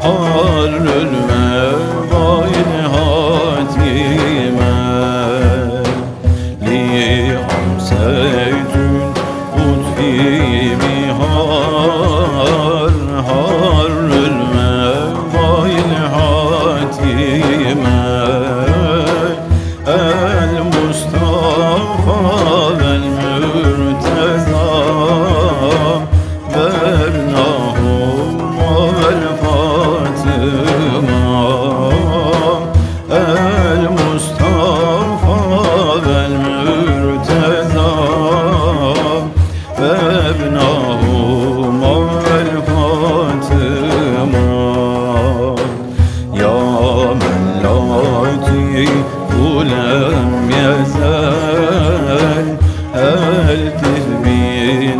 Har ölmez لم يزال التف في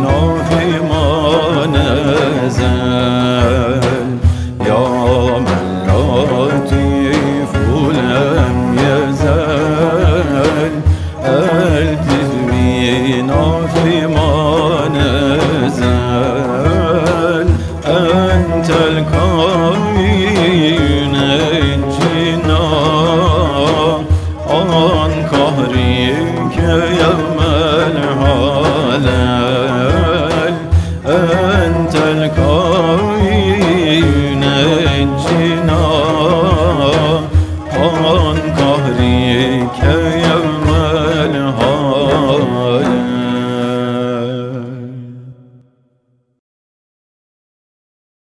فيما نزل entel kavine cina kan kahri kevin